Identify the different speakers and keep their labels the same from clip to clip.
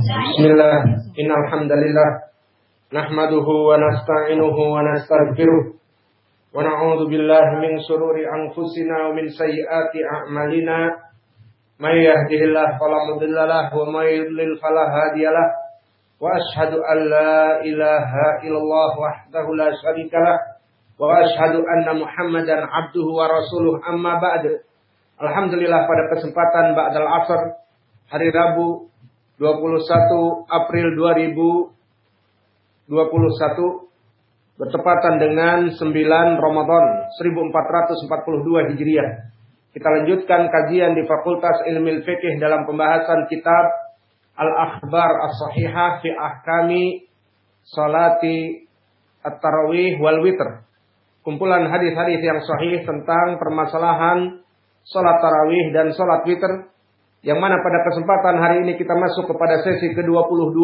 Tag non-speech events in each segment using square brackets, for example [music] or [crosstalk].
Speaker 1: Bismillah. Innal hamdalillah nahmaduhu wa nasta'inuhu wa nastaghfiruh wa na'udzu billahi min shururi anfusina min sayyiati a'malina. May yahdihillahu fala mudilla lahu wa may yudlil fala hadiyalah wa ashhadu la ilaha wa ashhadu anna muhammadan 'abduhu wa rasuluh. Amma ba'du. Alhamdulillah pada kesempatan ba'dal asr Hari Rabu 21 April 2021 bertepatan dengan 9 Ramadan 1442 Hijriah. Kita lanjutkan kajian di Fakultas Ilmu Fikih dalam pembahasan kitab Al-Akhbar As-Sahihah fi Ahkami Salati At-Tarawih wal Witr. Kumpulan hadis-hadis yang sahih tentang permasalahan salat tarawih dan salat witr yang mana pada kesempatan hari ini kita masuk kepada sesi ke-22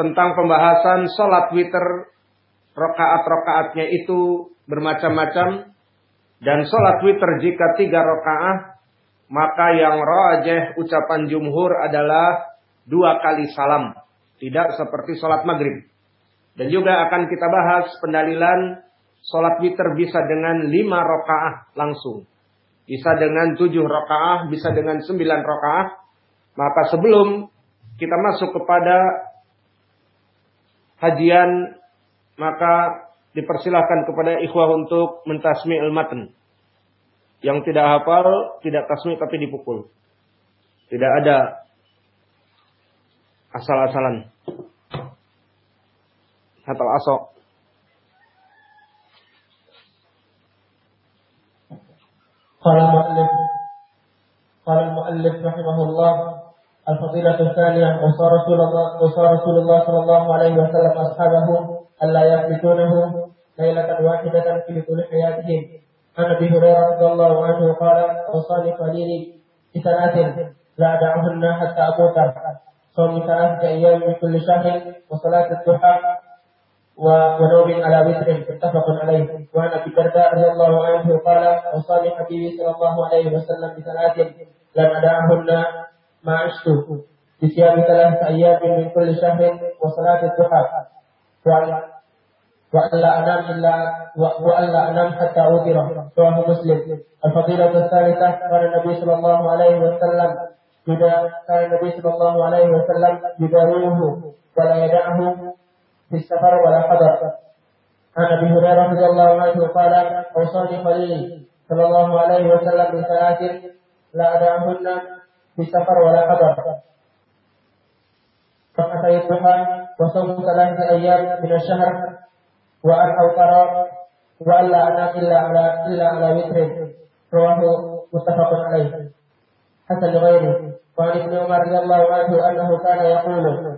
Speaker 1: tentang pembahasan sholat witir rokaat-rokaatnya itu bermacam-macam dan sholat witir jika tiga rokaat maka yang rojeh ucapan jumhur adalah dua kali salam tidak seperti sholat maghrib. Dan juga akan kita bahas pendalilan sholat witir bisa dengan lima rokaat langsung bisa dengan tujuh rakaah, bisa dengan sembilan rakaah. Maka sebelum kita masuk kepada hajian, maka dipersilahkan kepada ikhwah untuk mentasmi al-matan. Yang tidak hafal, tidak tasmi tapi dipukul. Tidak ada asal-asalan. Atau asok.
Speaker 2: قال المؤلف قال المؤلف رحمه الله الفضيلة الثانية وصى رسول الله وصى رسول الله صلى الله عليه وسلم أصحابه ألا يفلتونه ليلة واحدة في طول حياتهم. عن أبي هريرة رضي الله عنه قال أوصاني خليلي بثلاث لا أدعهن حتى أموت صوم ثلاثة أيام من كل شهر وصلاة الضحى ونوم على وتر متفق عليه وعن ابي الدرداء رضي الله عنه قال اوصاني حبيبي صلى الله عليه وسلم بثلاث لم ادعهن ما عشت بصيام ثلاثة أيام من كل شهر وصلاة الضحى وألا أنام إلا وألا أنام حتى أوتر رواه مسلم الفضيلة الثالثة قال النبي صلى الله عليه وسلم كان النبي صلى الله عليه وسلم يداويه ولا يدعه في السفر ولا حضر عن ابي هريره رضي الله عنه قال اوصاني خليلي صلى الله عليه وسلم بثلاث لا ادعهن في السفر ولا حضر ركعتي الضحى وصوم ثلاثه ايام من الشهر وان اوتر والا انام الا على الا على وتر رواه متفق عليه حسن لغيره وعن ابن عمر رضي الله عنه انه كان يقول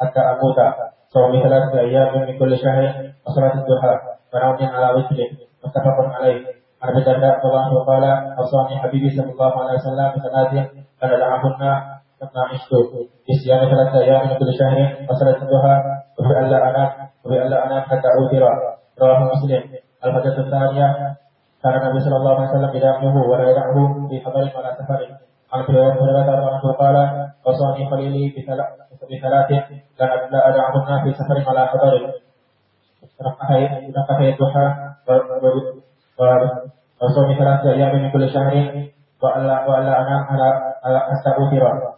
Speaker 2: حتى أموت صوم ثلاثة أيام من كل شهر وصلاة الضحى ونوم على وتر متفق عليه عن ابي الدرداء رضي الله عنه قال أوصاني حبيبي صلى الله عليه وسلم بثلاث فندعهن لما عشت بصيام ثلاثة أيام من كل شهر وصلاة الضحى وبألا أنام وبألا أنام حتى أوتر رواه مسلم الحديث الثانية كان النبي صلى الله عليه وسلم يدعمه ولا يدعه في حضر ولا سفر عن ابي هريره رضي الله عنه قال وصاني خليلي بثلاث لا أدعهن في سفر على حضر ركعتي الضحى وصوم ثلاثة أيام من كل شهر وألا وألا أنام على على حتى أوتر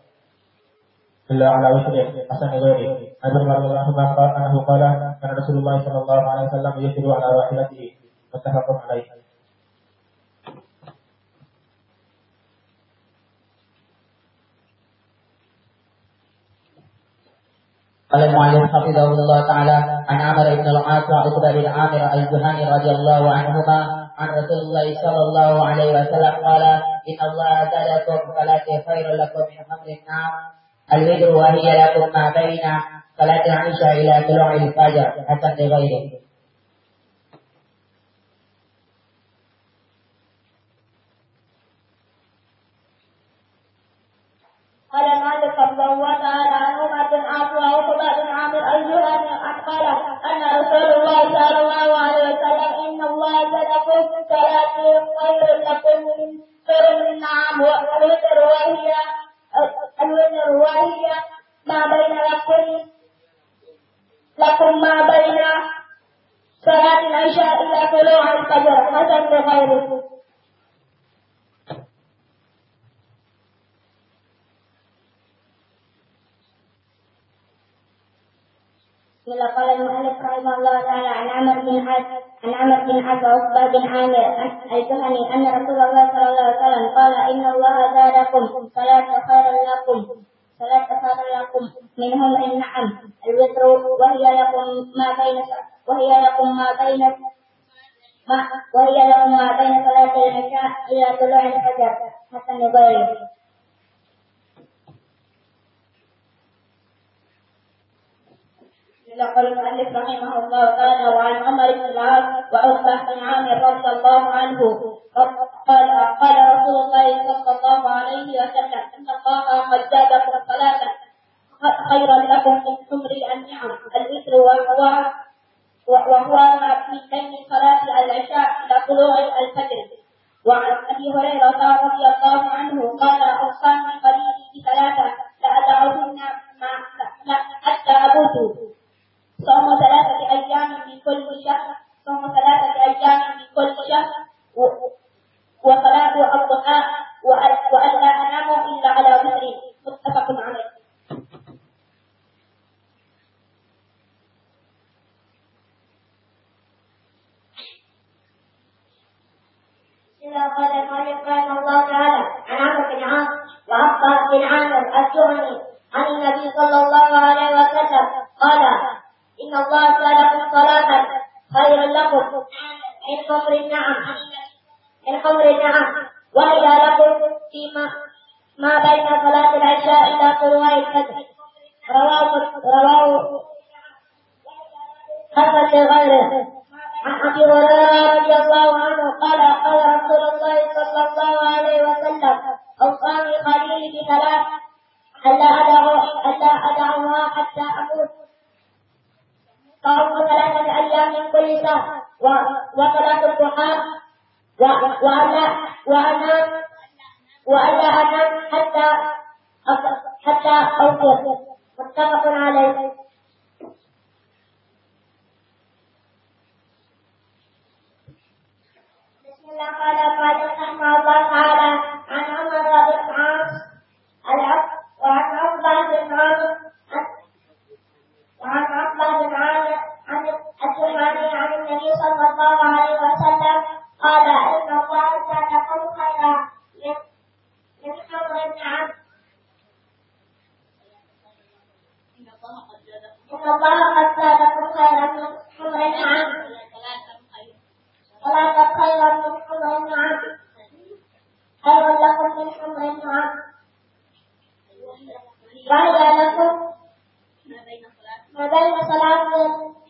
Speaker 2: إلا على وتر حسن غيره عن ابن رضي الله عنه قال أنه قال كان رسول الله صلى الله عليه وسلم يسر على راحلته متفق عليه
Speaker 3: قال المعلم حفظه الله تعالى عن عمر بن العاص وعقبة بن عامر الجهني رضي الله عنهما عن رسول الله صلى الله عليه وسلم قال إن الله زادكم فلا خير لكم من حمر النعم الوتر وهي لكم ما بين. صلاة العشاء إلى طلوع الفجر حسن لغيره.
Speaker 4: قال مالك رضي الله تعالى عنهما بن عاص وعقبة بن عامر الجهني قال أن رسول الله صلى الله عليه وسلم إن الله صدق صلاة خير لكم من خير النعم والوتر وهي الوتر وهي ما بين لكم لكم ما بين صلاة العشاء إلى طلوع الفجر حسن لغيره بسم قال المؤلف رحمه الله تعالى عن عمر بن عبد عن عمر بن عبد وعقبة بن عامر الجهني أن رسول الله صلى الله عليه وسلم قال إن الله زادكم صلاة خير لكم صلاة خير لكم منهم النعم الوتر وهي لكم ما بين وهي لكم ما بين ما وهي لكم ما بين صلاة العشاء إلى طلوع الفجر حتى غيره يقول المؤلف رحمه الله تعالى وعن عمر بن العاص وعقبة بن عامر رضي الله عنه. قال قال رسول الله صلى الله عليه وسلم إن الله قد زادكم صلاة خيرا لكم من حمر النعم. الوتر وهو وهو من بين صلاة العشاء إلى طلوع الفجر. وعن أبي هريرة رضي الله عنه قال أوصاني قليلي بثلاثة وصلاة الضحى وألا وأنام وألا أنام حتى حتى أوتر متفق عليه قال قال رحمه الله تعالى عن عمر بن عاص وعن عقبة بن عاص وعن عقبة بن عامر عن الجهني عن النبي صلى الله عليه وسلم قال إن الله زادكم خيرا من حمر النعم إن الله قد زادكم خيرا من حمر النعم ثلاثة خيرا من حمر النعم خيرا لكم من حمر النعم وهي لكم ما بين صلاة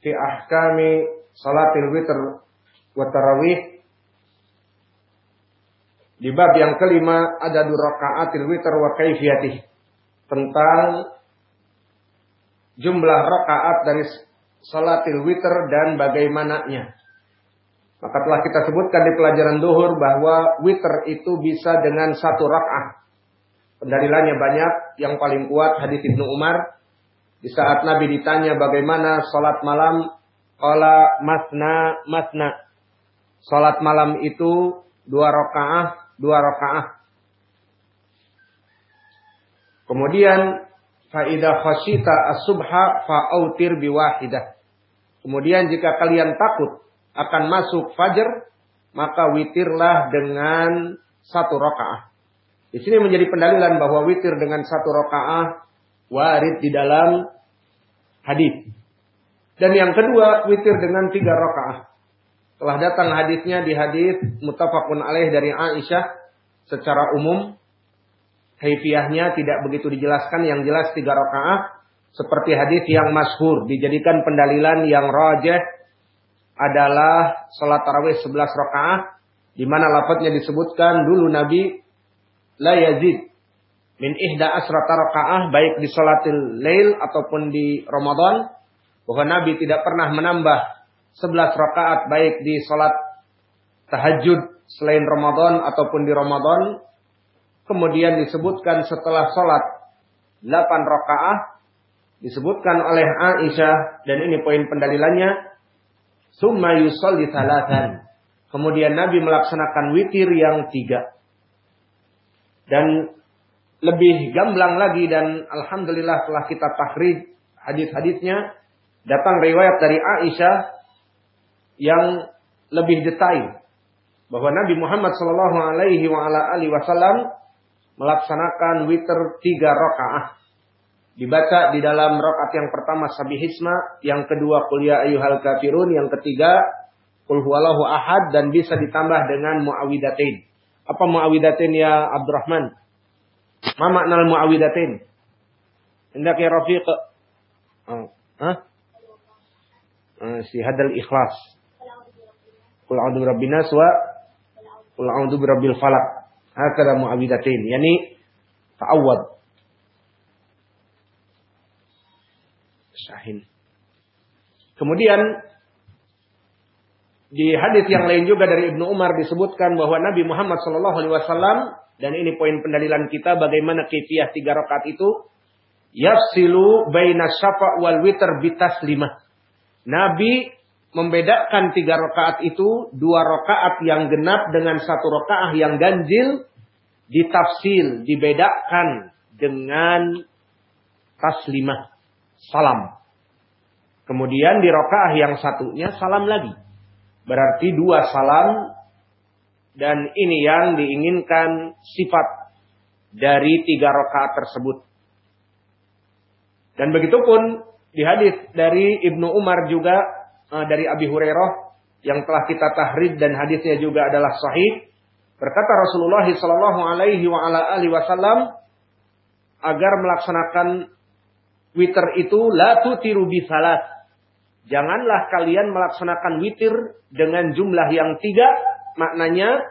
Speaker 1: fi ahkami salatil witr wa tarawih di bab yang kelima ada dua rakaatil witr wa kaifiyatih tentang jumlah rakaat dari salatil witr dan bagaimananya. Maka telah kita sebutkan di pelajaran duhur bahwa witr itu bisa dengan satu rakaat. Pendalilannya banyak. Yang paling kuat hadis Ibnu Umar. Di saat Nabi ditanya bagaimana salat malam. Kala masna masna. Salat malam itu dua rakaat, dua rakaat. Kemudian faida khasita as-subha fa'autir biwahidah. Kemudian jika kalian takut akan masuk fajar, maka witirlah dengan satu rakaah. Di sini menjadi pendalilan bahwa witir dengan satu rakaah warid di dalam hadis. Dan yang kedua, witir dengan tiga rakaah. Telah datang hadisnya di hadis mutafakun alaih dari Aisyah secara umum Haifiyahnya tidak begitu dijelaskan, yang jelas tiga rakaah seperti hadis yang masyhur dijadikan pendalilan yang rajah adalah salat tarawih 11 rakaah di mana lafadznya disebutkan dulu Nabi la yazid min ihda asrata rakaah baik di salatil lail ataupun di Ramadan bahwa Nabi tidak pernah menambah 11 rakaat baik di salat tahajud selain Ramadan ataupun di Ramadan Kemudian disebutkan setelah sholat 8 rakaah disebutkan oleh Aisyah dan ini poin pendalilannya summa yusolli salatan. Kemudian Nabi melaksanakan witir yang tiga. Dan lebih gamblang lagi dan alhamdulillah telah kita tahrij hadis-hadisnya datang riwayat dari Aisyah yang lebih detail bahwa Nabi Muhammad Shallallahu Alaihi Wasallam melaksanakan witir tiga rakaat. Dibaca di dalam rakaat yang pertama sabihisma, yang kedua kuliah ayuhal kafirun, yang ketiga kul huwalahu ahad dan bisa ditambah dengan muawidatain. Apa muawidatain ya Abdurrahman? Ma makna muawidatain? Hendak ya Rafiq? Oh. Hah? Uh, si hadal ikhlas. Kul a'udzu birabbin nas wa kul a'udzu falak. Hakada mu'awidatain. Yani ta'awad. Syahin. Kemudian di hadis yang lain juga dari Ibnu Umar disebutkan bahwa Nabi Muhammad Shallallahu Alaihi Wasallam dan ini poin pendalilan kita bagaimana kefiah tiga rakaat itu yafsilu baina syafa wal witr bitaslimah. Nabi membedakan tiga rakaat itu, dua rakaat yang genap dengan satu rakaat yang ganjil, ditafsil, dibedakan dengan taslimah, salam. Kemudian di rakaat yang satunya salam lagi. Berarti dua salam dan ini yang diinginkan sifat dari tiga rakaat tersebut. Dan begitupun di hadis dari Ibnu Umar juga uh, dari Abi Hurairah yang telah kita tahrid dan hadisnya juga adalah sahih. Berkata Rasulullah sallallahu alaihi wasallam agar melaksanakan witir itu la tutiru bi salat. Janganlah kalian melaksanakan witir dengan jumlah yang tiga, maknanya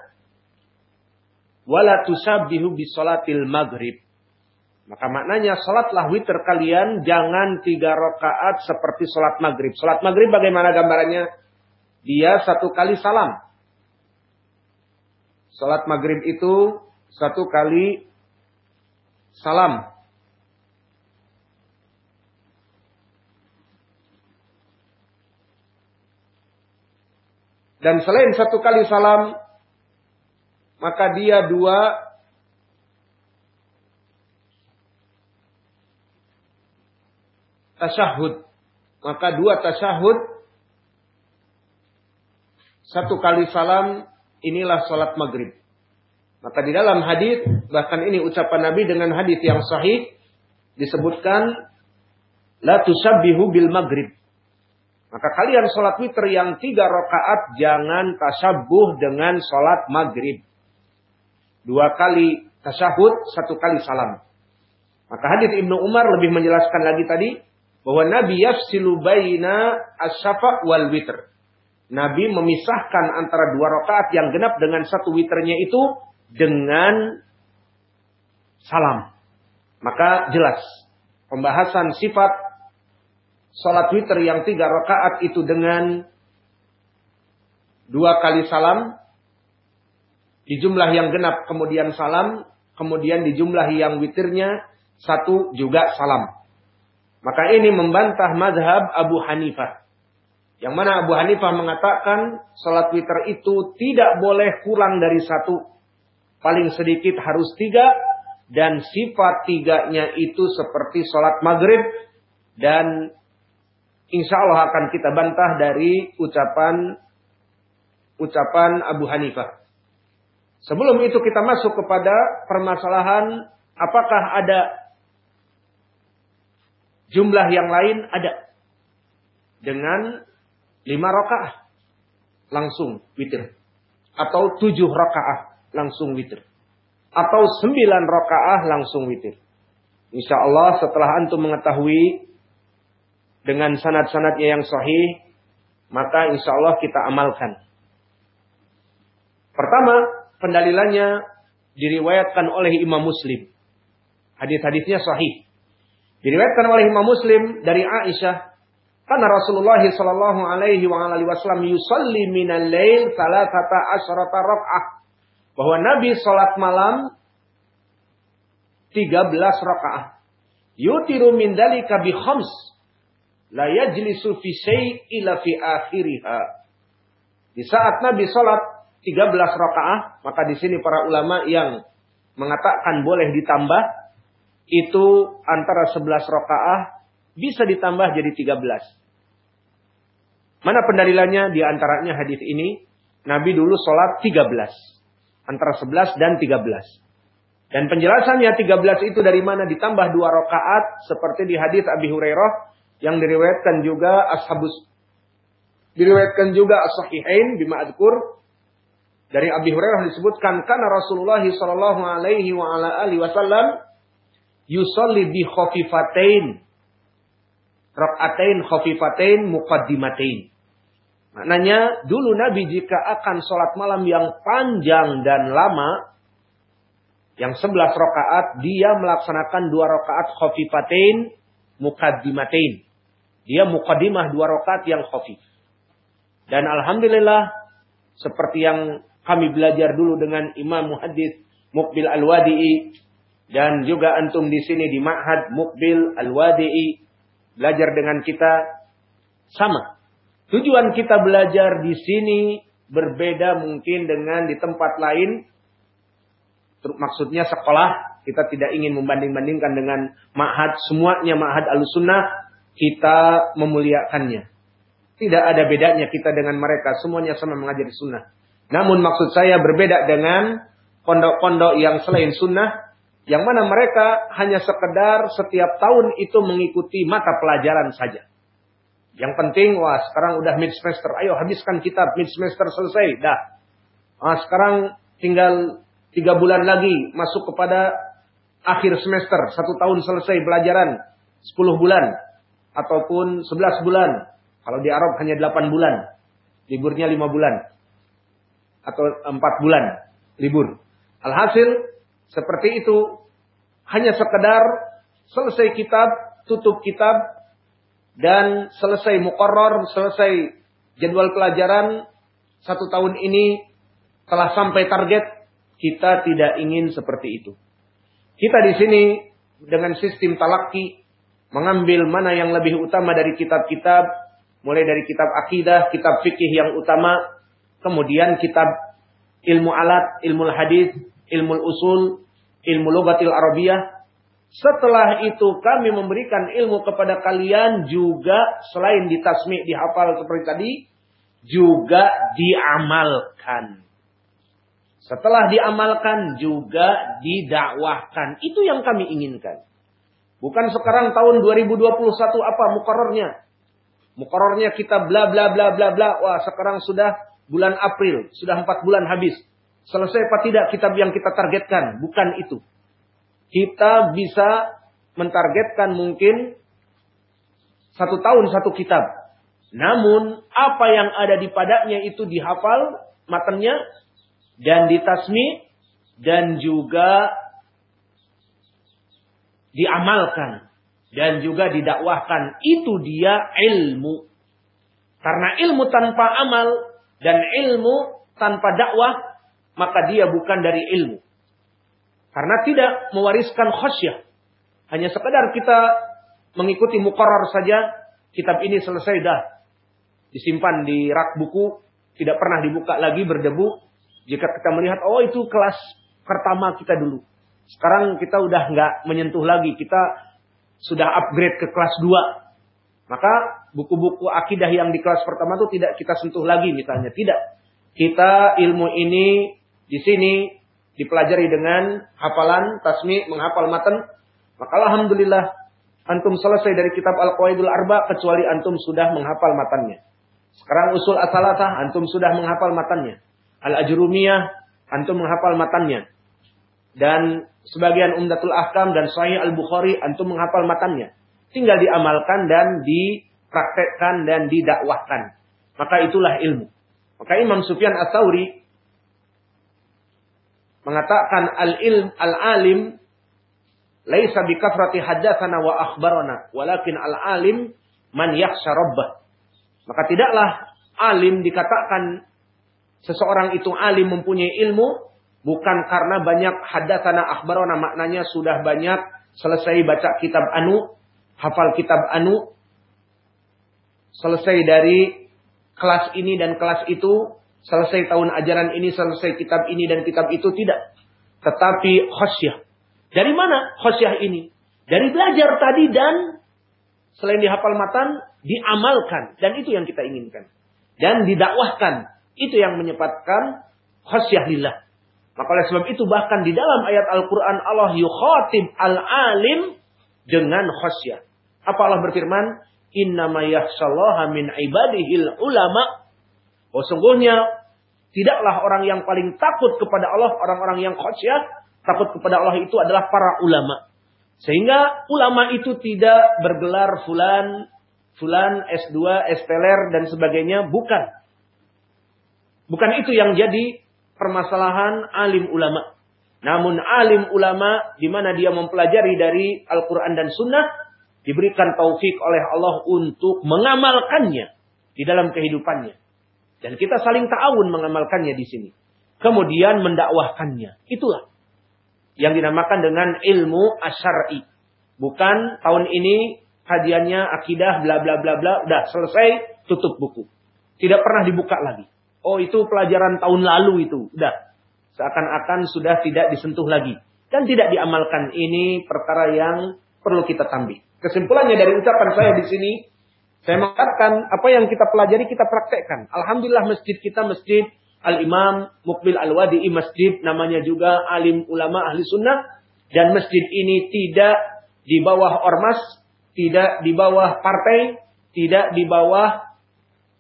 Speaker 1: wala tusabbihu bi salatil maghrib. Maka maknanya sholatlah witir kalian jangan tiga rakaat seperti sholat maghrib. Sholat maghrib bagaimana gambarannya? Dia satu kali salam. Sholat maghrib itu satu kali salam. Dan selain satu kali salam, maka dia dua tasyahud. Maka dua tasyahud, satu kali salam, inilah salat maghrib. Maka di dalam hadis bahkan ini ucapan Nabi dengan hadis yang sahih disebutkan la tusabbihu bil maghrib. Maka kalian sholat witir yang tiga rakaat jangan tasabuh dengan sholat maghrib. Dua kali tasyahud, satu kali salam. Maka hadis Ibnu Umar lebih menjelaskan lagi tadi bahwa Nabi yafsilu baina asyafa wal witr. Nabi memisahkan antara dua rakaat yang genap dengan satu witrnya itu dengan salam. Maka jelas pembahasan sifat sholat witr yang tiga rakaat itu dengan dua kali salam di jumlah yang genap kemudian salam kemudian di jumlah yang witirnya satu juga salam. Maka ini membantah madhab Abu Hanifah. Yang mana Abu Hanifah mengatakan sholat witir itu tidak boleh kurang dari satu. Paling sedikit harus tiga. dan sifat tiganya itu seperti sholat maghrib dan insya Allah akan kita bantah dari ucapan ucapan Abu Hanifah. Sebelum itu kita masuk kepada permasalahan apakah ada jumlah yang lain ada dengan lima rakaat langsung witir atau tujuh rakaat langsung witir atau sembilan rakaah langsung witir. Insya Allah setelah antum mengetahui dengan sanad-sanadnya yang sahih, maka insya Allah kita amalkan. Pertama, pendalilannya diriwayatkan oleh Imam Muslim. Hadis-hadisnya sahih. Diriwayatkan oleh Imam Muslim dari Aisyah, karena Rasulullah sallallahu alaihi wasallam yusalli minal lail salasata asyrata rakaah bahwa Nabi sholat malam 13 rakaat. Yutiru min dalika bi khams. La yajlisu fi ila fi akhiriha. Di saat Nabi sholat 13 rakaat, maka di sini para ulama yang mengatakan boleh ditambah itu antara 11 rakaat bisa ditambah jadi 13. Mana pendalilannya? Di antaranya hadis ini, Nabi dulu sholat 13 antara 11 dan 13. Dan penjelasannya 13 itu dari mana ditambah dua rakaat seperti di hadis Abi Hurairah yang diriwayatkan juga ashabus diriwayatkan juga as-sahihain bima adkur dari Abi Hurairah disebutkan karena Rasulullah sallallahu alaihi wa ala alihi wasallam yusalli bi khafifatain rakaatain khafifatain muqaddimatain Maknanya dulu Nabi jika akan sholat malam yang panjang dan lama, yang sebelas rakaat, dia melaksanakan dua rakaat khofifatain, mukaddimatain. Dia mukadimah dua rakaat yang khofif. Dan Alhamdulillah, seperti yang kami belajar dulu dengan Imam Muhaddis Mukbil Al-Wadi'i, dan juga antum di sini di Ma'had Mukbil Al-Wadi'i, belajar dengan kita, sama. Tujuan kita belajar di sini berbeda mungkin dengan di tempat lain. Maksudnya sekolah, kita tidak ingin membanding-bandingkan dengan ma'had. Semuanya ma'had al-sunnah, kita memuliakannya. Tidak ada bedanya kita dengan mereka. Semuanya sama mengajari sunnah. Namun maksud saya berbeda dengan pondok-pondok yang selain sunnah. Yang mana mereka hanya sekedar setiap tahun itu mengikuti mata pelajaran saja. Yang penting, wah sekarang udah mid semester, ayo habiskan kitab mid semester selesai, dah. Nah, sekarang tinggal tiga bulan lagi masuk kepada akhir semester, satu tahun selesai pelajaran, sepuluh bulan ataupun sebelas bulan. Kalau di Arab hanya delapan bulan, liburnya lima bulan atau empat bulan libur. Alhasil seperti itu hanya sekedar selesai kitab, tutup kitab, dan selesai mukoror, selesai jadwal pelajaran satu tahun ini telah sampai target, kita tidak ingin seperti itu. Kita di sini dengan sistem talaki mengambil mana yang lebih utama dari kitab-kitab, mulai dari kitab akidah, kitab fikih yang utama, kemudian kitab ilmu alat, ilmu hadis, ilmu usul, ilmu logatil arabiyah, setelah itu kami memberikan ilmu kepada kalian juga selain ditasmi, dihafal seperti tadi, juga diamalkan. Setelah diamalkan juga didakwahkan. Itu yang kami inginkan. Bukan sekarang tahun 2021 apa mukorornya. Mukorornya kita bla bla bla bla bla. Wah sekarang sudah bulan April. Sudah empat bulan habis. Selesai apa tidak kitab yang kita targetkan. Bukan itu kita bisa mentargetkan mungkin satu tahun satu kitab. Namun apa yang ada di padanya itu dihafal matanya dan ditasmi dan juga diamalkan dan juga didakwahkan. Itu dia ilmu. Karena ilmu tanpa amal dan ilmu tanpa dakwah maka dia bukan dari ilmu. Karena tidak mewariskan khasyah. Hanya sekedar kita mengikuti mukoror saja. Kitab ini selesai dah. Disimpan di rak buku. Tidak pernah dibuka lagi berdebu. Jika kita melihat, oh itu kelas pertama kita dulu. Sekarang kita udah nggak menyentuh lagi. Kita sudah upgrade ke kelas 2. Maka buku-buku akidah yang di kelas pertama itu tidak kita sentuh lagi misalnya. Tidak. Kita ilmu ini di sini dipelajari dengan hafalan, tasmi, menghafal matan. Maka alhamdulillah antum selesai dari kitab Al-Qawaidul Arba kecuali antum sudah menghafal matannya. Sekarang usul asalatah antum sudah menghafal matannya. Al-Ajrumiyah antum menghafal matannya. Dan sebagian Umdatul Ahkam dan Sahih Al-Bukhari antum menghafal matannya. Tinggal diamalkan dan dipraktekkan dan didakwahkan. Maka itulah ilmu. Maka Imam Sufyan Ats-Tsauri mengatakan al-ilm al-alim laisa bi kathrati hadatsana wa akhbarana walakin al-alim man yakhsha rabbah. Maka tidaklah alim dikatakan seseorang itu alim mempunyai ilmu bukan karena banyak hadatsana akhbarana maknanya sudah banyak selesai baca kitab anu, hafal kitab anu, selesai dari kelas ini dan kelas itu, selesai tahun ajaran ini, selesai kitab ini dan kitab itu tidak. Tetapi khosyah. Dari mana khosyah ini? Dari belajar tadi dan selain dihafal matan, diamalkan. Dan itu yang kita inginkan. Dan didakwahkan. Itu yang menyebabkan khosyah lillah. Maka oleh sebab itu bahkan di dalam ayat Al-Quran Allah yukhatib al-alim dengan khosyah. Apa Allah berfirman? Innama yakhshallaha min ibadihil ulama. Oh sungguhnya Tidaklah orang yang paling takut kepada Allah, orang-orang yang khosyah, takut kepada Allah itu adalah para ulama. Sehingga ulama itu tidak bergelar fulan, fulan S2, esteler dan sebagainya, bukan. Bukan itu yang jadi permasalahan alim ulama. Namun alim ulama di mana dia mempelajari dari Al-Quran dan Sunnah diberikan taufik oleh Allah untuk mengamalkannya di dalam kehidupannya. Dan kita saling ta'awun mengamalkannya di sini. Kemudian mendakwahkannya. Itulah yang dinamakan dengan ilmu asyari. Bukan tahun ini kajiannya akidah bla bla bla bla udah selesai tutup buku. Tidak pernah dibuka lagi. Oh itu pelajaran tahun lalu itu. Udah. Seakan-akan sudah tidak disentuh lagi. Dan tidak diamalkan. Ini perkara yang perlu kita tambih. Kesimpulannya dari ucapan saya di sini saya mengatakan apa yang kita pelajari kita praktekkan. Alhamdulillah masjid kita masjid Al-Imam Mukbil Al-Wadi'i masjid namanya juga alim ulama ahli sunnah. Dan masjid ini tidak di bawah ormas, tidak di bawah partai, tidak di bawah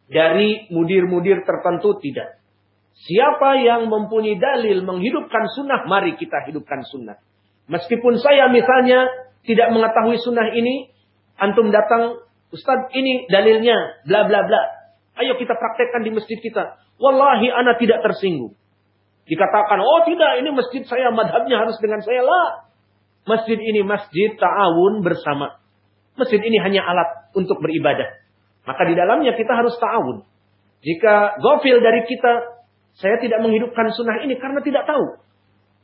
Speaker 1: dari mudir-mudir tertentu, tidak. Siapa yang mempunyai dalil menghidupkan sunnah, mari kita hidupkan sunnah. Meskipun saya misalnya tidak mengetahui sunnah ini, antum datang Ustaz ini dalilnya bla bla bla. Ayo kita praktekkan di masjid kita. Wallahi ana tidak tersinggung. Dikatakan, oh tidak ini masjid saya madhabnya harus dengan saya lah. Masjid ini masjid ta'awun bersama. Masjid ini hanya alat untuk beribadah. Maka di dalamnya kita harus ta'awun. Jika gofil dari kita, saya tidak menghidupkan sunnah ini karena tidak tahu.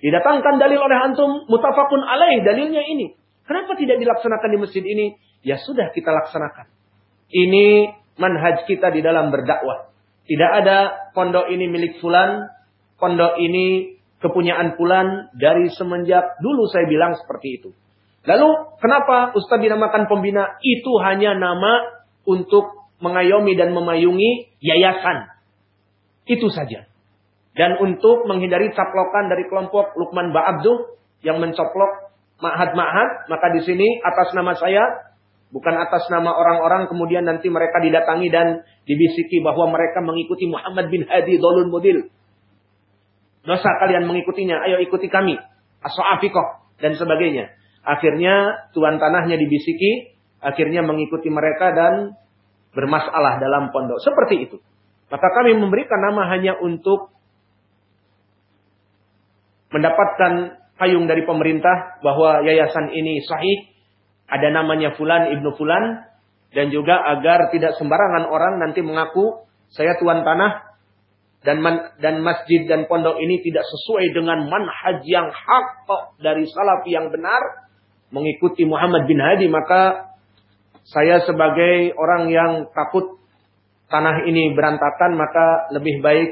Speaker 1: Didatangkan dalil oleh antum, mutafakun alaih, dalilnya ini. Kenapa tidak dilaksanakan di masjid ini? Ya sudah kita laksanakan. Ini manhaj kita di dalam berdakwah. Tidak ada pondok ini milik fulan, pondok ini kepunyaan fulan dari semenjak dulu saya bilang seperti itu. Lalu kenapa Ustaz dinamakan pembina? Itu hanya nama untuk mengayomi dan memayungi yayasan. Itu saja. Dan untuk menghindari caplokan dari kelompok Lukman Ba'abduh yang mencoplok ma'had-ma'had, maka di sini atas nama saya Bukan atas nama orang-orang kemudian nanti mereka didatangi dan dibisiki bahwa mereka mengikuti Muhammad bin Hadi Dolun Mudil. Dosa kalian mengikutinya, ayo ikuti kami. Aso'afikoh dan sebagainya. Akhirnya tuan tanahnya dibisiki, akhirnya mengikuti mereka dan bermasalah dalam pondok. Seperti itu. Maka kami memberikan nama hanya untuk mendapatkan payung dari pemerintah bahwa yayasan ini sahih ada namanya fulan ibnu fulan dan juga agar tidak sembarangan orang nanti mengaku saya tuan tanah dan man, dan masjid dan pondok ini tidak sesuai dengan manhaj yang hak dari salaf yang benar mengikuti Muhammad bin Hadi maka saya sebagai orang yang takut tanah ini berantakan maka lebih baik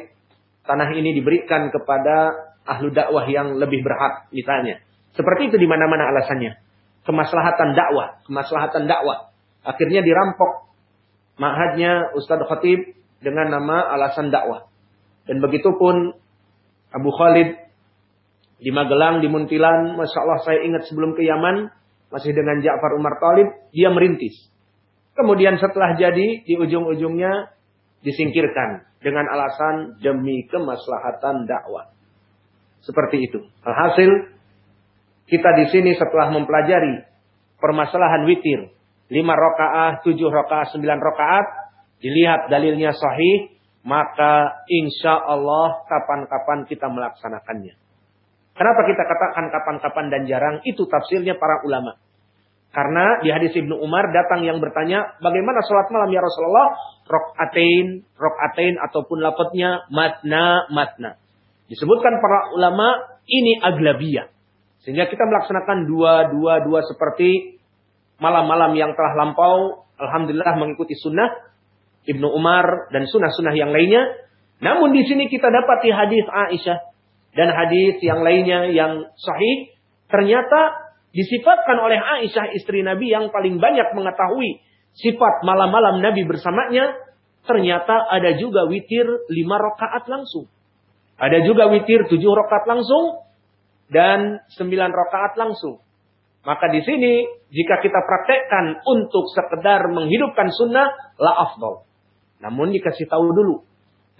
Speaker 1: tanah ini diberikan kepada ahlu dakwah yang lebih berhak misalnya Seperti itu di mana-mana alasannya. Kemaslahatan dakwah, kemaslahatan dakwah. Akhirnya dirampok ma'hadnya Ustadz Khatib dengan nama alasan dakwah. Dan begitu pun Abu Khalid di Magelang, di Muntilan, Masya Allah saya ingat sebelum ke Yaman, masih dengan Ja'far Umar Talib, dia merintis. Kemudian setelah jadi, di ujung-ujungnya disingkirkan dengan alasan demi kemaslahatan dakwah. Seperti itu. Alhasil kita di sini setelah mempelajari permasalahan witir, lima rakaat, tujuh rakaat, sembilan rakaat, dilihat dalilnya sahih, maka insya Allah kapan-kapan kita melaksanakannya. Kenapa kita katakan kapan-kapan dan jarang? Itu tafsirnya para ulama. Karena di hadis Ibnu Umar datang yang bertanya, bagaimana sholat malam ya Rasulullah? Rok'atain, rok'atain ataupun lapatnya matna, matna. Disebutkan para ulama ini aglabiyah. Sehingga kita melaksanakan dua, dua, dua seperti malam-malam yang telah lampau. Alhamdulillah mengikuti sunnah Ibnu Umar dan sunnah-sunnah yang lainnya. Namun di sini kita dapati hadis Aisyah dan hadis yang lainnya yang sahih. Ternyata Disifatkan oleh Aisyah istri Nabi yang paling banyak mengetahui sifat malam-malam Nabi bersamanya. Ternyata ada juga witir lima rakaat langsung. Ada juga witir tujuh rakaat langsung. Dan sembilan rakaat langsung. Maka di sini jika kita praktekkan untuk sekedar menghidupkan sunnah, la afdol. Namun dikasih tahu dulu.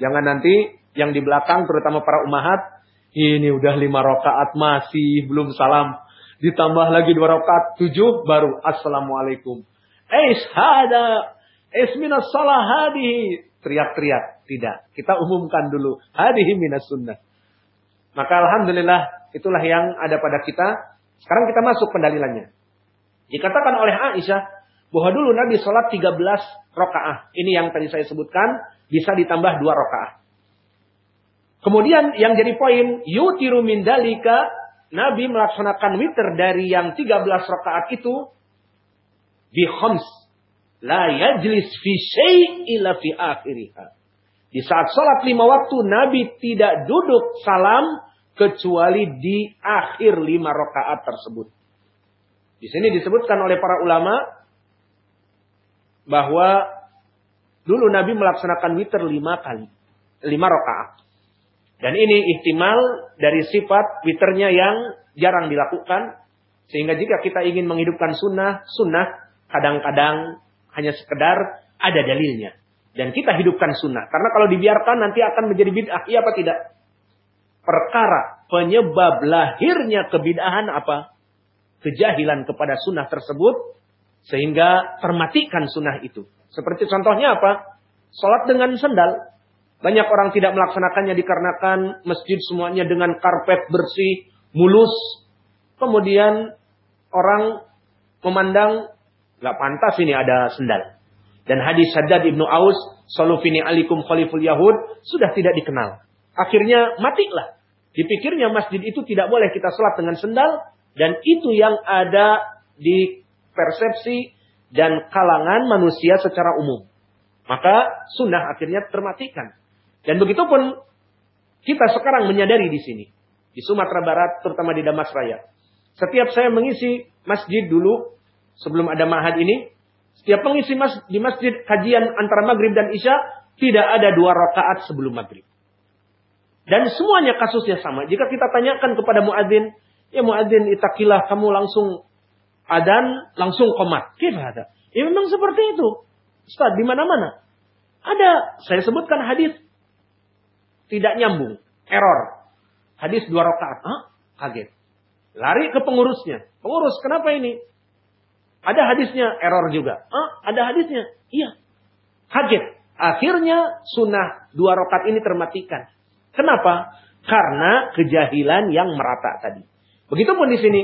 Speaker 1: Jangan nanti yang di belakang terutama para umahat, ini udah lima rakaat masih belum salam. Ditambah lagi dua rakaat tujuh baru assalamualaikum. Eis hada es minas salah hadihi. Teriak-teriak. Tidak. Kita umumkan dulu. Hadihi minas sunnah. Maka alhamdulillah itulah yang ada pada kita. Sekarang kita masuk pendalilannya. Dikatakan oleh Aisyah bahwa dulu Nabi sholat 13 rakaat. Ini yang tadi saya sebutkan bisa ditambah dua rakaat. Kemudian yang jadi poin yutiru min dalika Nabi melaksanakan witir dari yang 13 rakaat itu di khams. La yajlis fi fi akhiriha. Di saat sholat lima waktu Nabi tidak duduk salam kecuali di akhir lima rakaat tersebut. Di sini disebutkan oleh para ulama bahwa dulu Nabi melaksanakan witir lima kali, lima rakaat. Dan ini ihtimal dari sifat witernya yang jarang dilakukan. Sehingga jika kita ingin menghidupkan sunnah, sunnah kadang-kadang hanya sekedar ada dalilnya. Dan kita hidupkan sunnah. Karena kalau dibiarkan nanti akan menjadi bid'ah. Iya apa tidak? Perkara penyebab lahirnya kebidahan apa? Kejahilan kepada sunnah tersebut. Sehingga termatikan sunnah itu. Seperti contohnya apa? Sholat dengan sendal. Banyak orang tidak melaksanakannya dikarenakan masjid semuanya dengan karpet bersih, mulus. Kemudian orang memandang nggak pantas ini ada sendal. Dan hadis Saddad ibnu Aus, Salufini alikum khaliful Yahud, sudah tidak dikenal. Akhirnya matilah. Dipikirnya masjid itu tidak boleh kita sholat dengan sendal. Dan itu yang ada di persepsi dan kalangan manusia secara umum. Maka sunnah akhirnya termatikan. Dan begitu pun kita sekarang menyadari di sini. Di Sumatera Barat, terutama di Damas Raya. Setiap saya mengisi masjid dulu, sebelum ada mahad ini, setiap mengisi mas, di masjid kajian antara maghrib dan isya, tidak ada dua rakaat sebelum maghrib. Dan semuanya kasusnya sama. Jika kita tanyakan kepada muadzin, ya muadzin itakilah kamu langsung adan, langsung komat. Kira ada. Ya memang seperti itu. Ustaz, di mana-mana. Ada, saya sebutkan hadis tidak nyambung, error. Hadis dua rakaat, Hah? kaget. Lari ke pengurusnya. Pengurus, kenapa ini? Ada hadisnya, error juga. Hah? Ada hadisnya? Iya. Kaget. Akhirnya sunnah dua rakaat ini termatikan. Kenapa? Karena kejahilan yang merata tadi. Begitupun di sini.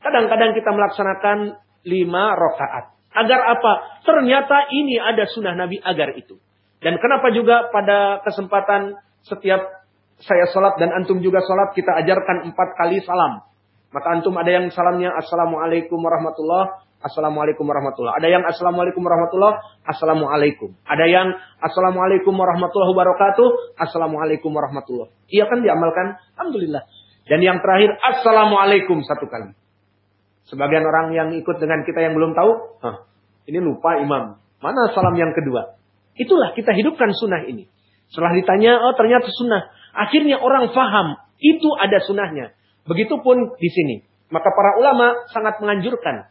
Speaker 1: Kadang-kadang kita melaksanakan lima rakaat. Agar apa? Ternyata ini ada sunnah Nabi agar itu. Dan kenapa juga pada kesempatan setiap saya sholat dan antum juga sholat, kita ajarkan empat kali salam. Maka antum ada yang salamnya Assalamualaikum warahmatullah, Assalamualaikum warahmatullah. Ada yang Assalamualaikum warahmatullah, Assalamualaikum. Ada yang Assalamualaikum warahmatullahi wabarakatuh, Assalamualaikum warahmatullah. Iya kan diamalkan? Alhamdulillah. Dan yang terakhir, Assalamualaikum satu kali. Sebagian orang yang ikut dengan kita yang belum tahu, ini lupa imam. Mana salam yang kedua? Itulah kita hidupkan sunnah ini. Setelah ditanya, oh ternyata sunnah. Akhirnya orang faham, itu ada sunnahnya. Begitupun di sini. Maka para ulama sangat menganjurkan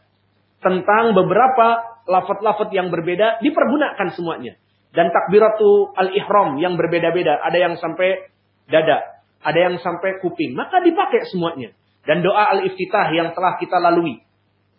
Speaker 1: tentang beberapa lafat-lafat yang berbeda dipergunakan semuanya. Dan takbiratu al-ihram yang berbeda-beda. Ada yang sampai dada. Ada yang sampai kuping. Maka dipakai semuanya. Dan doa al-iftitah yang telah kita lalui.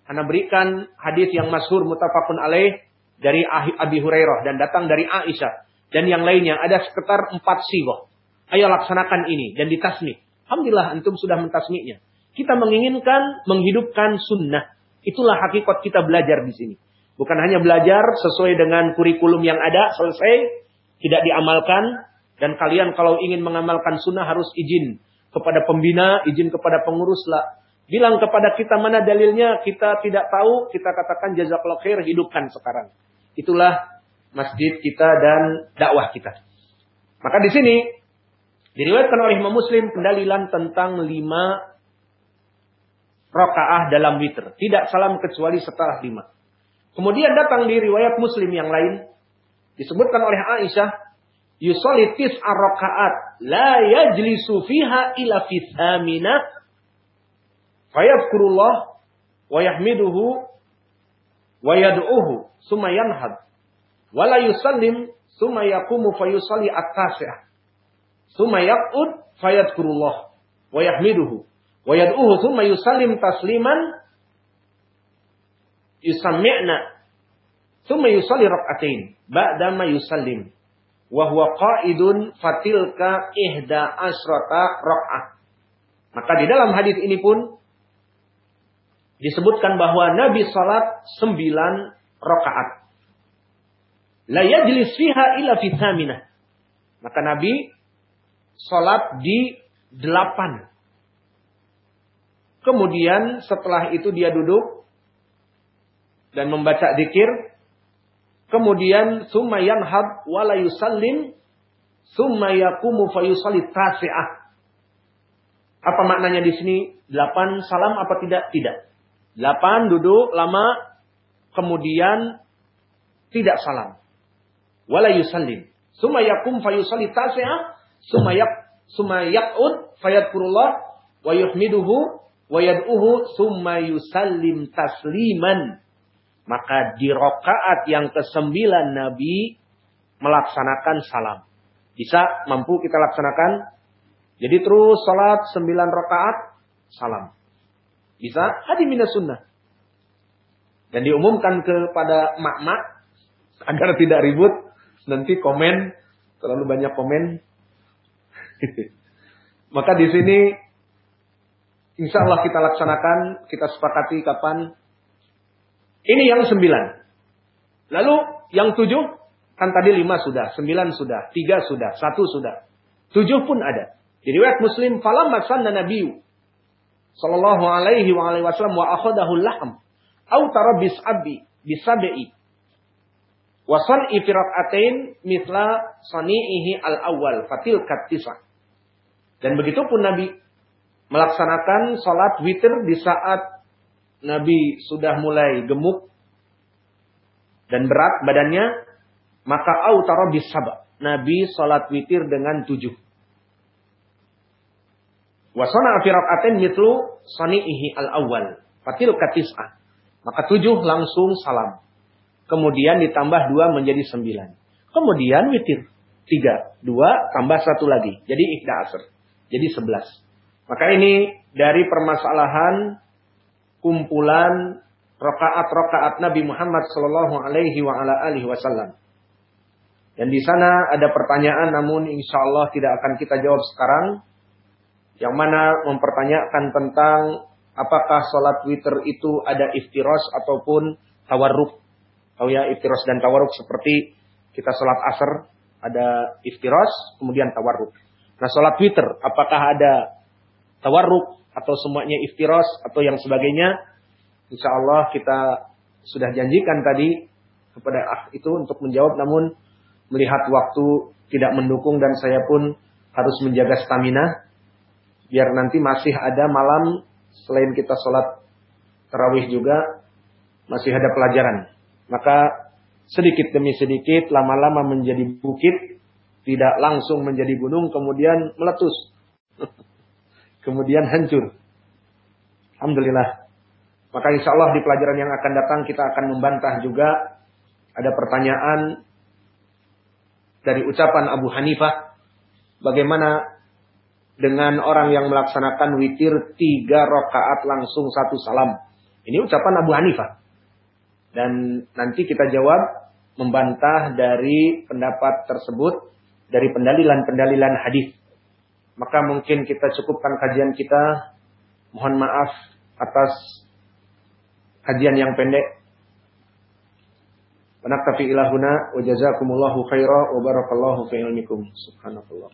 Speaker 1: Anda berikan hadis yang masyhur mutafakun alaih dari Abi Hurairah dan datang dari Aisyah dan yang lainnya ada sekitar empat sigoh. Ayo laksanakan ini dan ditasmi. Alhamdulillah antum sudah mentasminya. Kita menginginkan menghidupkan sunnah. Itulah hakikat kita belajar di sini. Bukan hanya belajar sesuai dengan kurikulum yang ada selesai tidak diamalkan dan kalian kalau ingin mengamalkan sunnah harus izin kepada pembina, izin kepada pengurus lah. Bilang kepada kita mana dalilnya, kita tidak tahu, kita katakan jazakallah khair, hidupkan sekarang. Itulah masjid kita dan dakwah kita. Maka di sini diriwayatkan oleh Imam Muslim pendalilan tentang lima rakaah dalam witir. Tidak salam kecuali setelah lima. Kemudian datang di riwayat Muslim yang lain disebutkan oleh Aisyah yusalli tis'a rakaat la yajlisu fiha ila fi thaminah Fayadkurullah wa yahmiduhu wa yad'uhu summa yanhad. Wa la yusallim summa yaqumu fayusalli at-tasi'ah. Summa yaq'ud fayadkurullah wa yahmiduhu wa yad'uhu summa yusallim tasliman yusammi'na summa yusalli rak'atain ba'dama yusallim wa huwa qa'idun fatilka ihda asrata rak'ah. Maka di dalam hadis ini pun disebutkan bahwa Nabi salat sembilan rakaat. La yajlis fiha illa fi Maka Nabi salat di delapan. Kemudian setelah itu dia duduk dan membaca dikir. Kemudian summa yanhad wala yusallim summa yakumu fayusalli tasi'ah. Apa maknanya di sini? Delapan salam apa tidak? Tidak. Delapan duduk lama, kemudian tidak salam. Wala yusallim. Suma yakum fayusalli tasi'ah, suma yak suma yaq'ud fayadkurullah wa yuhmiduhu wa yad'uhu summa yusallim tasliman. Maka di rokaat yang kesembilan Nabi melaksanakan salam. Bisa mampu kita laksanakan. Jadi terus salat sembilan rokaat salam. Bisa hadi minas sunnah. Dan diumumkan kepada mak-mak agar tidak ribut. Nanti komen terlalu banyak komen. [laughs] Maka di sini insya Allah kita laksanakan, kita sepakati kapan. Ini yang sembilan. Lalu yang tujuh, kan tadi lima sudah, sembilan sudah, tiga sudah, satu sudah. Tujuh pun ada. Jadi riwayat Muslim, falam masanna nabiyu sallallahu alaihi wa alaihi wasallam wa akhadahu lahm au tara bis'abi bisabi wa san'i fi rak'atain mithla sani'ihi al-awwal fatil katisa dan begitu pun Nabi melaksanakan salat witir di saat Nabi sudah mulai gemuk dan berat badannya maka au tara bisaba Nabi salat witir dengan tujuh Wasona aten mitlu soni'ihi al-awwal. Fatil katis'ah. Maka tujuh langsung salam. Kemudian ditambah dua menjadi sembilan. Kemudian witir. Tiga. Dua tambah satu lagi. Jadi ikhda asr. Jadi sebelas. Maka ini dari permasalahan kumpulan rokaat-rokaat Nabi Muhammad Sallallahu Alaihi Wasallam. Dan di sana ada pertanyaan, namun insya Allah tidak akan kita jawab sekarang yang mana mempertanyakan tentang apakah sholat witir itu ada iftiros ataupun tawarruk. Tahu ya iftiros dan tawarruk seperti kita sholat asar ada iftiros kemudian tawarruk. Nah sholat witir apakah ada tawarruk atau semuanya iftiros atau yang sebagainya? Insya Allah kita sudah janjikan tadi kepada ah itu untuk menjawab namun melihat waktu tidak mendukung dan saya pun harus menjaga stamina Biar nanti masih ada malam selain kita sholat terawih juga masih ada pelajaran. Maka sedikit demi sedikit lama-lama menjadi bukit, tidak langsung menjadi gunung kemudian meletus. [laughs] kemudian hancur. Alhamdulillah. Maka insya Allah di pelajaran yang akan datang kita akan membantah juga ada pertanyaan dari ucapan Abu Hanifah. Bagaimana dengan orang yang melaksanakan witir tiga rakaat langsung satu salam. Ini ucapan Abu Hanifah. Dan nanti kita jawab membantah dari pendapat tersebut dari pendalilan-pendalilan hadis. Maka mungkin kita cukupkan kajian kita. Mohon maaf atas kajian yang pendek. Wa naktafi ilahuna wa jazakumullahu khaira wa barakallahu fi ilmikum. Subhanallah.